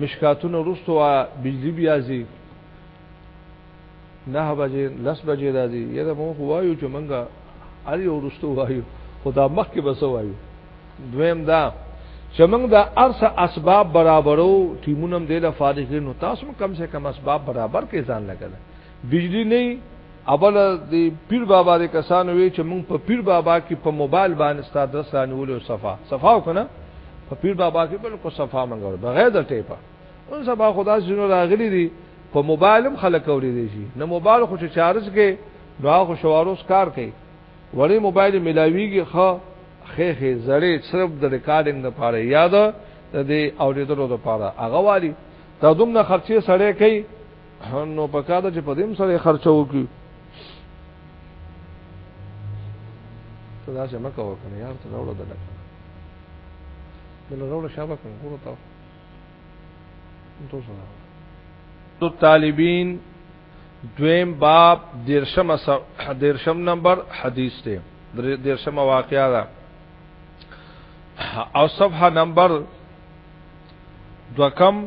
مشکاتونه رستو وا بجلی بیا زی نه بجې لس بجې راځي یره مو وایو چې مونږه ار یو رستو وایو خدا مخ کې بس وایو دویم دا چې مونږ دا ارس اسباب برابرو ټیمونم دله فارغ نو تاسو کم سے کم اسباب برابر کې ځان لګل بجلی نه اول دی پیر بابا د کسانو وی چې مونږ په پیر بابا کې په موبایل باندې ستاسو درس رانیول او صفه صفه وکنه په پیر بابا کې بالکل صفه منګور بغیر د ټیپا اون سبا خدا شنو راغلی دی په موبایل هم خلک اوري دي شي نه موبایل خو چې چارج کې نو خو شواروس کار کوي وړي موبایل ملاویږي خو خې خې زړې صرف د ریکارډینګ لپاره یاد د دې اوریدلو لپاره هغه والی ته دومره خرچې سړې کوي نو پکا ده چې په دیم سره خرچه وکي ته دا چې مکه وکنه یار ته راوړل ده لکه بل راوړل شابه کوم ګورو تا تو سره تو طالبین دویم باب دیرشم دیرشم نمبر حدیث ته دیرشم واقعا ده او صفحه نمبر دوکم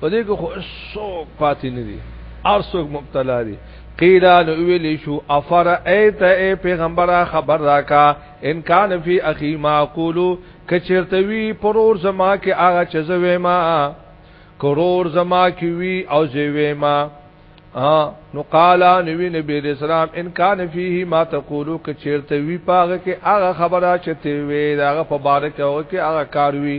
په دې کې خو څوک پاتې نه دي هر څوک مبتلا دي قیل نو ویل شو افر ایت ای پیغمبر خبر راکا ان کان فی اخی معقول کچرتوی پرور زما کې هغه چزوي ما کرور زما کې وی او زوي ما نو قالا نبی نبی علیہ السلام ان کان فیه ما تقولو که چیرته وی پاغه کې هغه خبره چې تی وی داغه په باره کې او کې هغه کار وی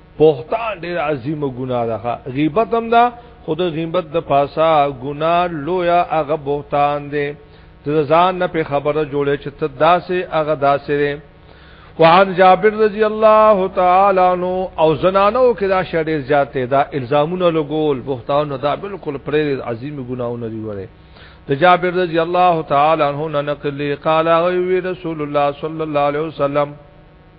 بهتان ډیر عظیمه ګناه ده غیبت هم ده خود غیبت د پاسا ګناه لویا هغه بهتان دی د ځان نه په خبره جوړه چې ته داسې هغه داسې دی وعن جابر رضی الله تعالی عنہ او زنانو کې دا شړې زیاتې دا الزامونه لګول بهتان دا بالکل پرې عظیم ګناونه دی وره د جابر رضی الله تعالی عنہ نقل قال رسول الله صلی الله علیه وسلم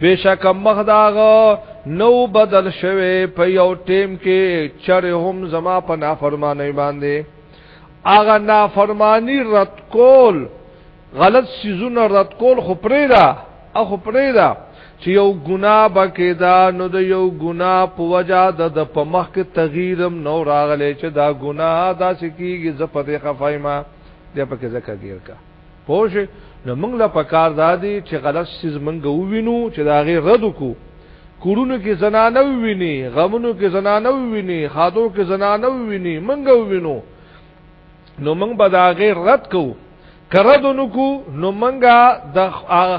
بشک مخداغه نو بدل شوه په یو ټیم کې چره هم زما په نافرمانی باندې اغه نافرمانی رد کول غلط سيزونه رد کول خو پرې ده اخو پرې ده چې یو ګنا بکې دا نو د یو ګنا په وجا د د په مخ کې تغییرم نو راغلی چې دا ګنا دا سکیږي زپته خفایما د پکې زکه ګیر کا پوه شئ نو موږ له پکار دادی چې غلط سیز موږ ووینو چې دا غي رد کو کورونو کې زنانه وویني غمونو کې زنانه وویني خادو کې زنانه وویني موږ ووینو نو موږ به دا غي رد کو کرد نو کو نو موږ د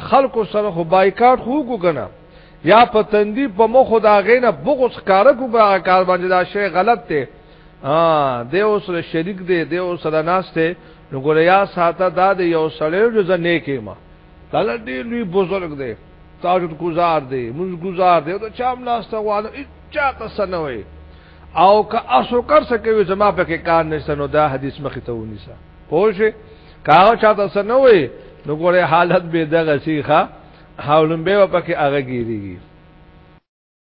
خلکو سره خو بایکاټ خو کو کنه یا پتندی په مخ دا غي نه بغوس کار کو کار باندې دا شی غلط دی ها د اوس شریک دی د اوس ناس ته نو ګوریا ساته دا د یو سړی جو زنه کې ما کله دې لوی بزرګ دی تاجد گزار دی منز گزار دی دا چام لاسته غواړم اچا تسنوي او که اسو کر سکوي زما په کې کار نشته نو دا حدیث مخ ته ونیسه پوه شئ کاغه چاته سنوي نو ګوره حالت به دغه شيخه حولم به پکې هغه ګيريږي